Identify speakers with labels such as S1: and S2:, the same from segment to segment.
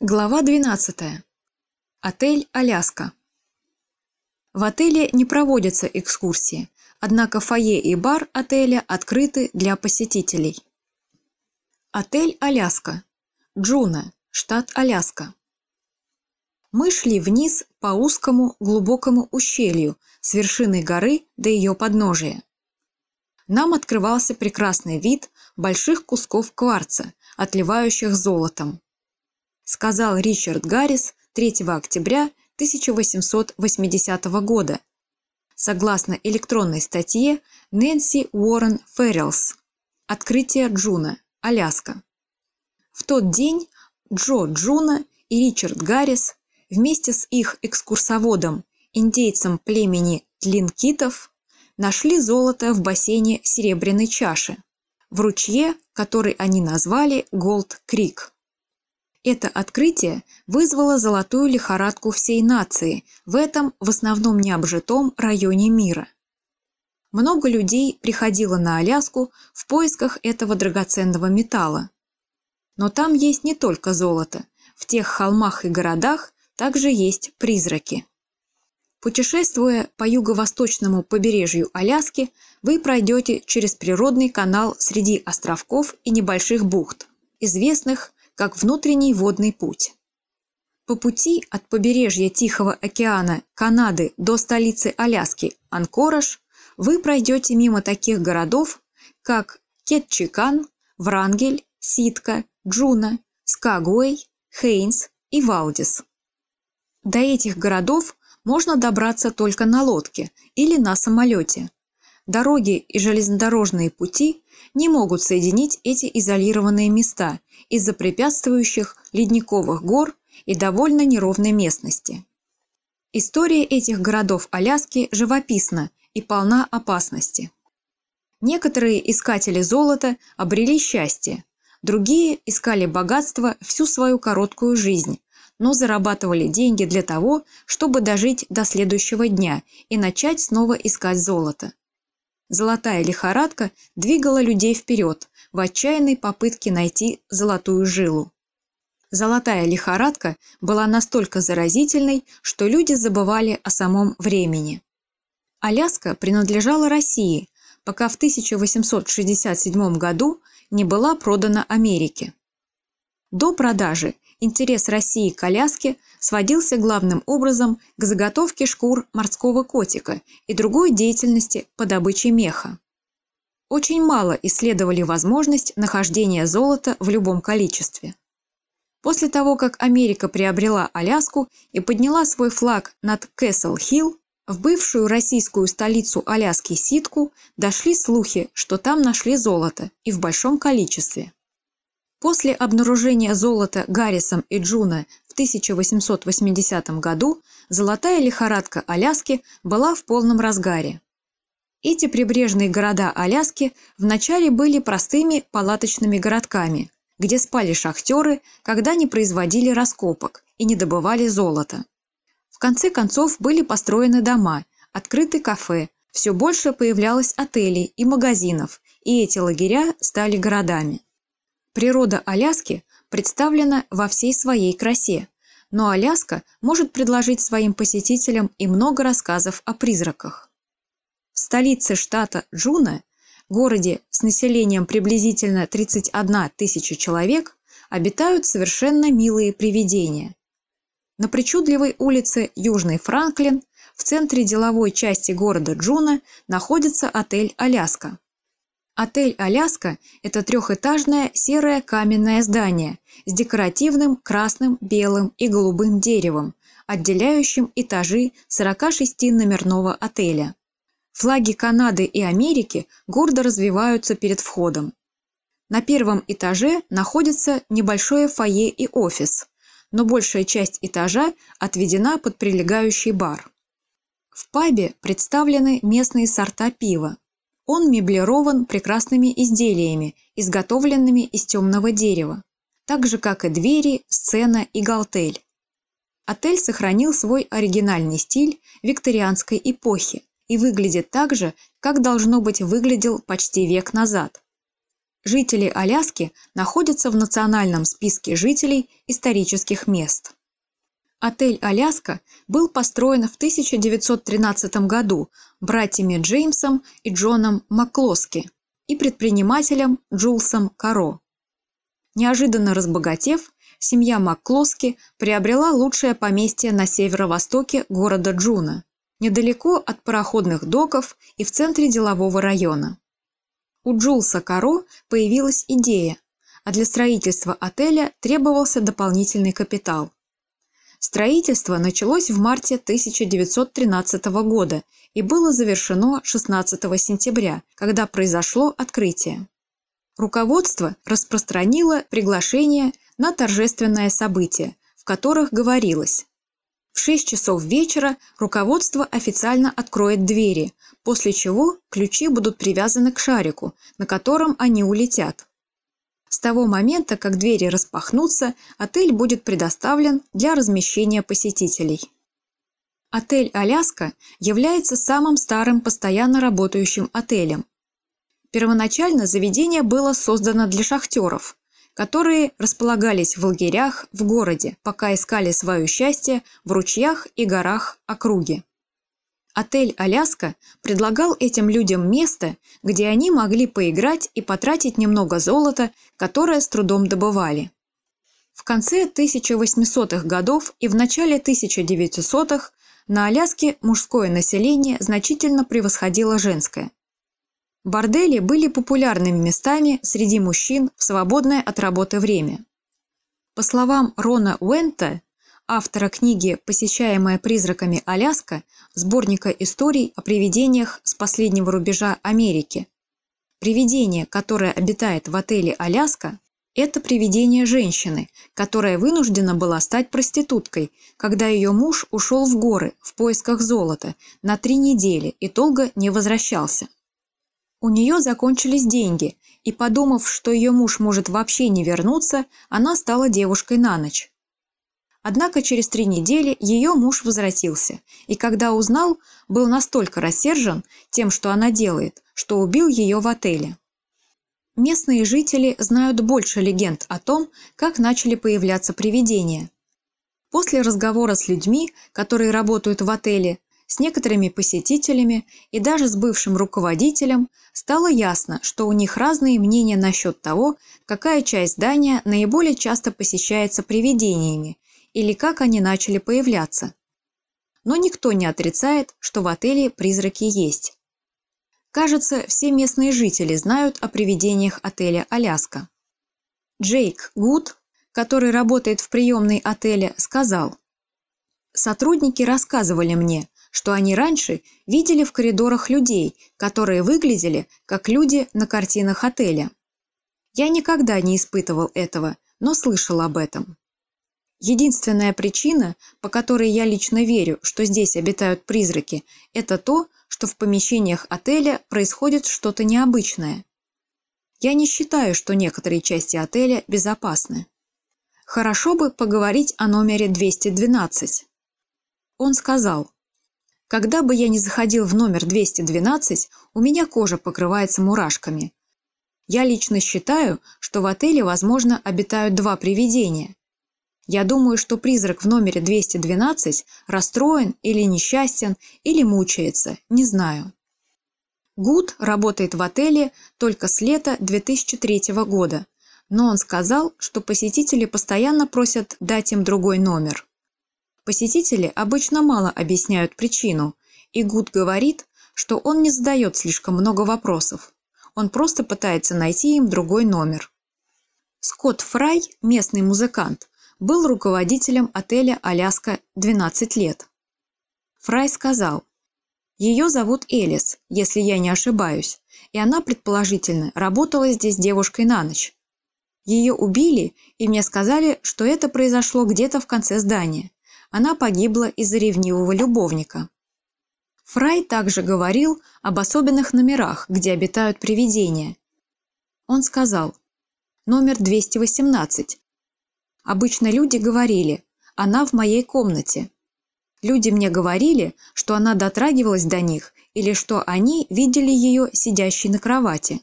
S1: Глава 12. Отель «Аляска». В отеле не проводятся экскурсии, однако фойе и бар отеля открыты для посетителей. Отель «Аляска». Джуно, штат Аляска. Мы шли вниз по узкому глубокому ущелью с вершины горы до ее подножия. Нам открывался прекрасный вид больших кусков кварца, отливающих золотом сказал Ричард Гаррис 3 октября 1880 года, согласно электронной статье Нэнси Уоррен Феррелс «Открытие Джуно, Аляска». В тот день Джо Джуно и Ричард Гаррис вместе с их экскурсоводом, индейцем племени Тлинкитов, нашли золото в бассейне Серебряной чаши, в ручье, который они назвали Голд Крик. Это открытие вызвало золотую лихорадку всей нации в этом в основном необжитом районе мира. Много людей приходило на Аляску в поисках этого драгоценного металла. Но там есть не только золото, в тех холмах и городах также есть призраки. Путешествуя по юго-восточному побережью Аляски, вы пройдете через природный канал среди островков и небольших бухт, известных как внутренний водный путь. По пути от побережья Тихого океана Канады до столицы Аляски Анкораж вы пройдете мимо таких городов, как Кетчикан, Врангель, Ситка, Джуна, Скагуэй, Хейнс и Валдис. До этих городов можно добраться только на лодке или на самолете. Дороги и железнодорожные пути не могут соединить эти изолированные места из-за препятствующих ледниковых гор и довольно неровной местности. История этих городов Аляски живописна и полна опасности. Некоторые искатели золота обрели счастье, другие искали богатство всю свою короткую жизнь, но зарабатывали деньги для того, чтобы дожить до следующего дня и начать снова искать золото. Золотая лихорадка двигала людей вперед в отчаянной попытке найти золотую жилу. Золотая лихорадка была настолько заразительной, что люди забывали о самом времени. Аляска принадлежала России, пока в 1867 году не была продана Америке. До продажи интерес России к Аляске сводился главным образом к заготовке шкур морского котика и другой деятельности по добыче меха. Очень мало исследовали возможность нахождения золота в любом количестве. После того, как Америка приобрела Аляску и подняла свой флаг над Кэссел-Хилл, в бывшую российскую столицу Аляски Ситку дошли слухи, что там нашли золото и в большом количестве. После обнаружения золота Гаррисом и Джуна в 1880 году золотая лихорадка Аляски была в полном разгаре. Эти прибрежные города Аляски вначале были простыми палаточными городками, где спали шахтеры, когда не производили раскопок и не добывали золото. В конце концов были построены дома, открыты кафе, все больше появлялось отелей и магазинов, и эти лагеря стали городами. Природа Аляски представлена во всей своей красе, но Аляска может предложить своим посетителям и много рассказов о призраках. В столице штата Джуна, городе с населением приблизительно 31 тысяча человек, обитают совершенно милые привидения. На причудливой улице Южный Франклин в центре деловой части города Джуна находится отель «Аляска». Отель «Аляска» – это трехэтажное серое каменное здание с декоративным красным, белым и голубым деревом, отделяющим этажи 46 номерного отеля. Флаги Канады и Америки гордо развиваются перед входом. На первом этаже находится небольшое фойе и офис, но большая часть этажа отведена под прилегающий бар. В пабе представлены местные сорта пива, он меблирован прекрасными изделиями, изготовленными из темного дерева, так же, как и двери, сцена и галтель. Отель сохранил свой оригинальный стиль викторианской эпохи и выглядит так же, как должно быть выглядел почти век назад. жители Аляски находятся в национальном списке жителей исторических мест. Отель «Аляска» был построен в 1913 году братьями Джеймсом и Джоном Маклоски и предпринимателем Джулсом Каро. Неожиданно разбогатев, семья Макклоски приобрела лучшее поместье на северо-востоке города Джуно, недалеко от пароходных доков и в центре делового района. У Джулса Каро появилась идея, а для строительства отеля требовался дополнительный капитал. Строительство началось в марте 1913 года и было завершено 16 сентября, когда произошло открытие. Руководство распространило приглашение на торжественное событие, в которых говорилось в 6 часов вечера руководство официально откроет двери, после чего ключи будут привязаны к шарику, на котором они улетят. С того момента, как двери распахнутся, отель будет предоставлен для размещения посетителей. Отель «Аляска» является самым старым постоянно работающим отелем. Первоначально заведение было создано для шахтеров, которые располагались в лагерях в городе, пока искали свое счастье в ручьях и горах округи. Отель «Аляска» предлагал этим людям место, где они могли поиграть и потратить немного золота, которое с трудом добывали. В конце 1800-х годов и в начале 1900-х на Аляске мужское население значительно превосходило женское. Бордели были популярными местами среди мужчин в свободное от работы время. По словам Рона Уэнта, автора книги «Посещаемая призраками Аляска», сборника историй о привидениях с последнего рубежа Америки, привидение, которое обитает в отеле «Аляска», это привидение женщины, которая вынуждена была стать проституткой, когда ее муж ушел в горы в поисках золота на три недели и долго не возвращался. У нее закончились деньги, и, подумав, что ее муж может вообще не вернуться, она стала девушкой на ночь. Однако через три недели ее муж возвратился, и когда узнал, был настолько рассержен тем, что она делает, что убил ее в отеле. Местные жители знают больше легенд о том, как начали появляться привидения. После разговора с людьми, которые работают в отеле, с некоторыми посетителями и даже с бывшим руководителем стало ясно, что у них разные мнения насчет того, какая часть здания наиболее часто посещается привидениями или как они начали появляться. Но никто не отрицает, что в отеле призраки есть. Кажется, все местные жители знают о привидениях отеля «Аляска». Джейк Гуд, который работает в приемной отеля, сказал, «Сотрудники рассказывали мне, что они раньше видели в коридорах людей, которые выглядели как люди на картинах отеля. Я никогда не испытывал этого, но слышал об этом. Единственная причина, по которой я лично верю, что здесь обитают призраки, это то, что в помещениях отеля происходит что-то необычное. Я не считаю, что некоторые части отеля безопасны. Хорошо бы поговорить о номере 212. Он сказал, когда бы я ни заходил в номер 212, у меня кожа покрывается мурашками. Я лично считаю, что в отеле, возможно, обитают два привидения. Я думаю, что призрак в номере 212 расстроен или несчастен, или мучается, не знаю. Гуд работает в отеле только с лета 2003 года, но он сказал, что посетители постоянно просят дать им другой номер. Посетители обычно мало объясняют причину, и Гуд говорит, что он не задает слишком много вопросов. Он просто пытается найти им другой номер. Скотт Фрай, местный музыкант, был руководителем отеля «Аляска» 12 лет. Фрай сказал, «Ее зовут Элис, если я не ошибаюсь, и она, предположительно, работала здесь девушкой на ночь. Ее убили, и мне сказали, что это произошло где-то в конце здания она погибла из-за ревнивого любовника. Фрай также говорил об особенных номерах, где обитают привидения. Он сказал, номер 218. Обычно люди говорили, она в моей комнате. Люди мне говорили, что она дотрагивалась до них или что они видели ее сидящей на кровати.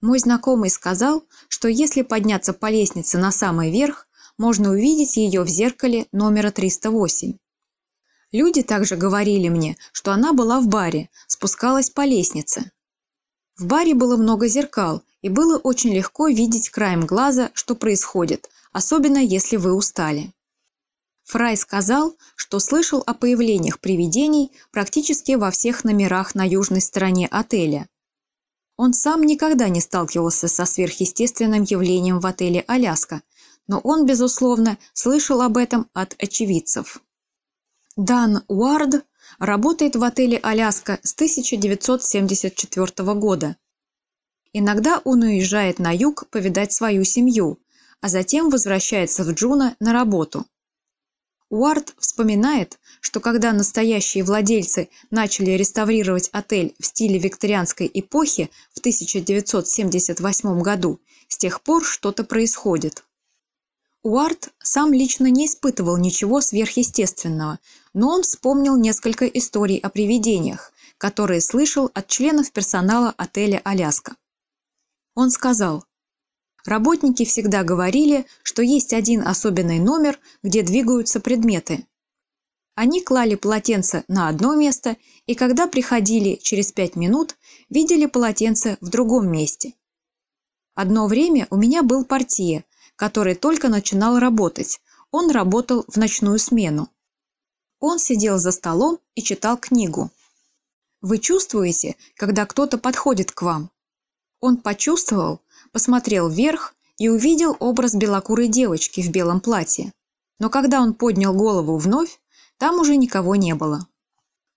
S1: Мой знакомый сказал, что если подняться по лестнице на самый верх, можно увидеть ее в зеркале номера 308. Люди также говорили мне, что она была в баре, спускалась по лестнице. В баре было много зеркал, и было очень легко видеть краем глаза, что происходит, особенно если вы устали. Фрай сказал, что слышал о появлениях привидений практически во всех номерах на южной стороне отеля. Он сам никогда не сталкивался со сверхъестественным явлением в отеле «Аляска», но он, безусловно, слышал об этом от очевидцев. Дан Уард работает в отеле «Аляска» с 1974 года. Иногда он уезжает на юг повидать свою семью, а затем возвращается в Джуна на работу. Уарт вспоминает, что когда настоящие владельцы начали реставрировать отель в стиле викторианской эпохи в 1978 году, с тех пор что-то происходит. Уарт сам лично не испытывал ничего сверхъестественного, но он вспомнил несколько историй о привидениях, которые слышал от членов персонала отеля «Аляска». Он сказал, Работники всегда говорили, что есть один особенный номер, где двигаются предметы. Они клали полотенце на одно место, и когда приходили через пять минут, видели полотенце в другом месте. Одно время у меня был портье, который только начинал работать. Он работал в ночную смену. Он сидел за столом и читал книгу. Вы чувствуете, когда кто-то подходит к вам? Он почувствовал, посмотрел вверх и увидел образ белокурой девочки в белом платье. Но когда он поднял голову вновь, там уже никого не было.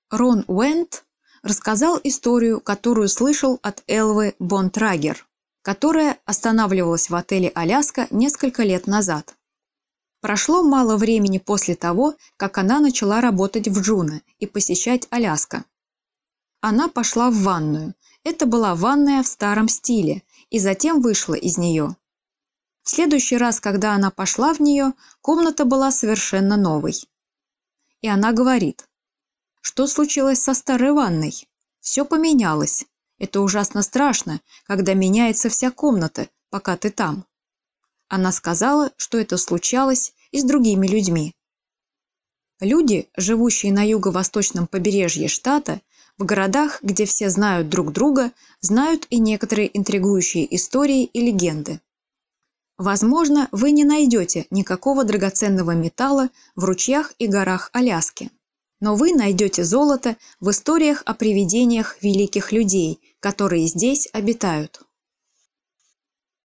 S1: Рон Уэнт рассказал историю, которую слышал от Элвы Бонтрагер, которая останавливалась в отеле «Аляска» несколько лет назад. Прошло мало времени после того, как она начала работать в Джуно и посещать Аляска. Она пошла в ванную. Это была ванная в старом стиле, и затем вышла из нее. В следующий раз, когда она пошла в нее, комната была совершенно новой. И она говорит, что случилось со старой ванной? Все поменялось. Это ужасно страшно, когда меняется вся комната, пока ты там. Она сказала, что это случалось и с другими людьми. Люди, живущие на юго-восточном побережье штата, в городах, где все знают друг друга, знают и некоторые интригующие истории и легенды. Возможно, вы не найдете никакого драгоценного металла в ручьях и горах Аляски. Но вы найдете золото в историях о привидениях великих людей, которые здесь обитают.